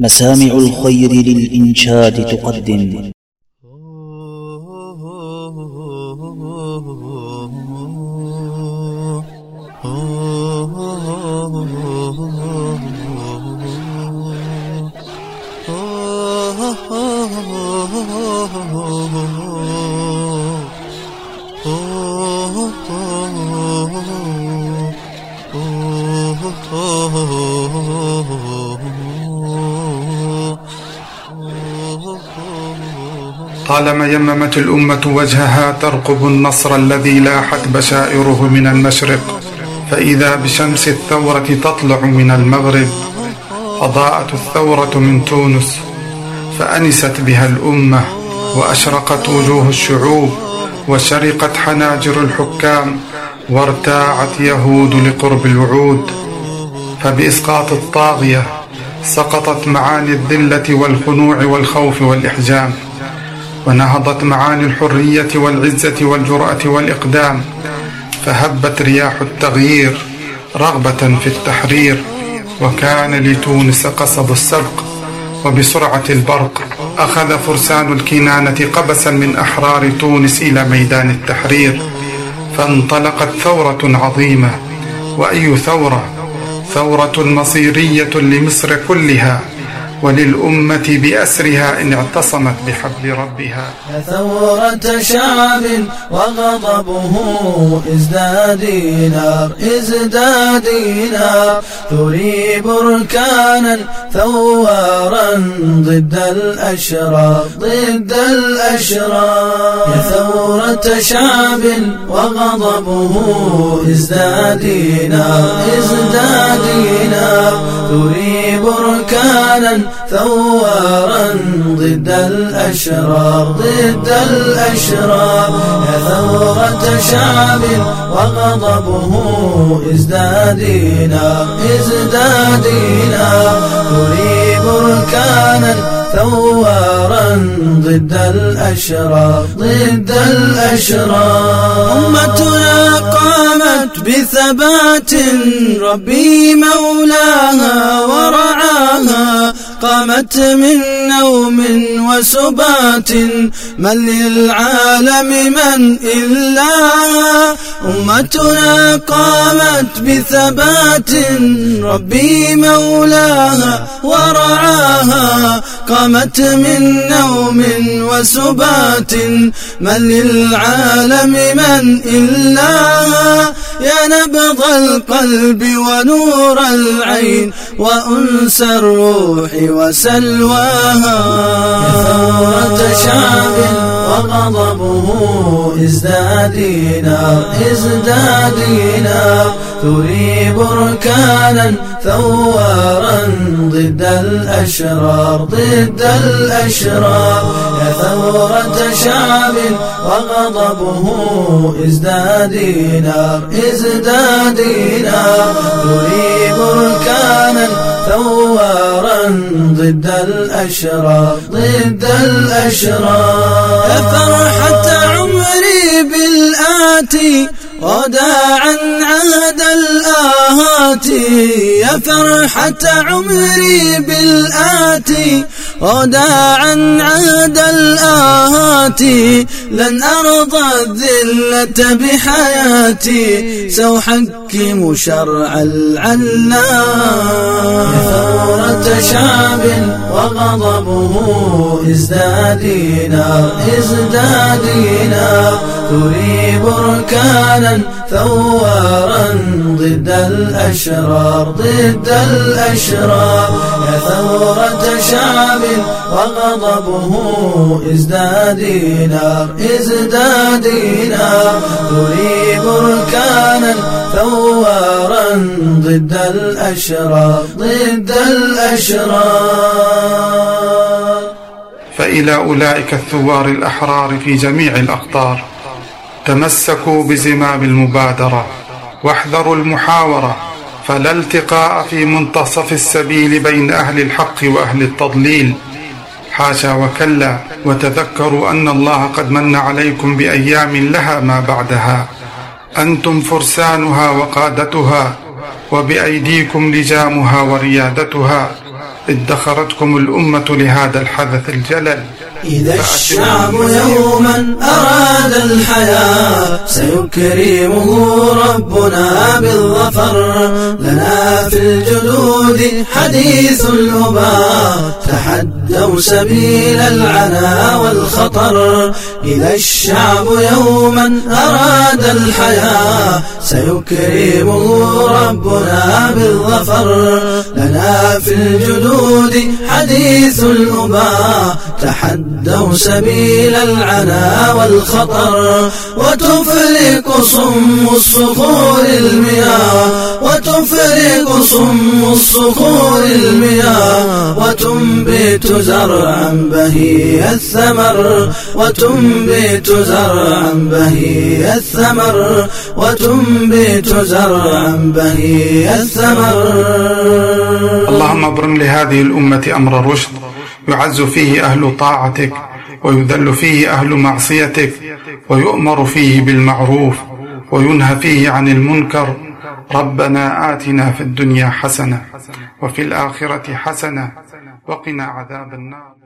مسامع الخير للإنشاد تقدم. طالما يممت الأمة وجهها ترقب النصر الذي لاحت بشائره من المشرق فإذا بشمس الثورة تطلع من المغرب أضاءت الثورة من تونس فأنست بها الأمة وأشرقت وجوه الشعوب وشرقت حناجر الحكام وارتاعت يهود لقرب الوعود. فبإسقاط الطاغية سقطت معاني الذلة والخنوع والخوف والإحجام. ونهضت معاني الحرية والعزة والجرأة والإقدام فهبت رياح التغيير رغبة في التحرير وكان لتونس قصب السبق وبسرعة البرق أخذ فرسان الكنانة قبسا من أحرار تونس إلى ميدان التحرير فانطلقت ثورة عظيمة وأي ثورة؟ ثورة مصيرية لمصر كلها. وللأمة بأسرها إن اعتصمت بحبل ربها. ثورة شعب وغضبه ازداد نار ازداد نار تري بركانا ثوارا ضد الأشرار. ضد الأشرار. يا ثورة شعب وغضبه ازداد نار ازداد نار تري بركانا ثوارا ضد الأشرار ضد الأشرار. يا ثورة شعب وغضبه ازداد نار ازداد نار تري بركانا ثوارا ضد الأشرار ضد الأشرار. أمتنا قامت بثبات ربي مولاها ورعاها. قامت من نوم وسبات من للعالم من إلا أمتنا قامت بثبات ربي مولاها ورعاها قامت من نوم وسبات من للعالم من إلا يا نبض القلب ونور العين وأنس الروح وسلواها. يا ثورة شعب وغضبه ازداد نار ازداد نار تري بركانا ثوارا ضد الأشرار ضد الأشرار. يا ثورة شعب وغضبه ازداد نار ازداد نار تري بركانا ثوارا ضد الأشرار ضد الأشرار. يا فرحة عمري بالآتي وداعا عهد الآهات يا فرحة عمري بالآتي. وداعا عهد الآهات لن أرضى الذلة بحياتي سأحكم شرع العلام. يا ثورة شعب وغضبه ازداد نار ازداد نار تري بركانا ثوارا ضد الأشرار ضد الأشرار. يا ثورة شعب وغضبه ازداد نار ازداد نار تري بركانا ثوارا ضد الأشرار ضد الأشرار. فإلى أولئك الثوار الأحرار في جميع الأقطار تمسكوا بزمام المبادرة. واحذروا المحاورة فلا التقاء في منتصف السبيل بين أهل الحق وأهل التضليل. حاشا وكلا وتذكروا أن الله قد من عليكم بأيام لها ما بعدها. أنتم فرسانها وقادتها وبأيديكم لجامها وريادتها. ادخرتكم الأمة لهذا الحدث الجلل. إذا الشعب يوما أراد الحياة سيكرمه ربنا بالظفر. لنا في الجلود حديث الأباء تحدوا سبيل العنا والخطر. إذا الشعب يوما أراد الحياة سيكرمه ربنا بالظفر. لنا في الجلود حديث الأباء تحدوا سبيل العنا والخطر وتفرق صم الصخور المياه وتفرق صم الصخور المياه وتنبت زرعا بهي الثمر وتنبت زرعا بهي الثمر وتنبت زرعا بهي الثمر. اللهم ابرم لهذه الأمة أمر رشد يعز فيه أهل طاعتك ويذل فيه أهل معصيتك ويؤمر فيه بالمعروف وينهى فيه عن المنكر. ربنا آتنا في الدنيا حسنة وفي الآخرة حسنة وقنا عذاب النار.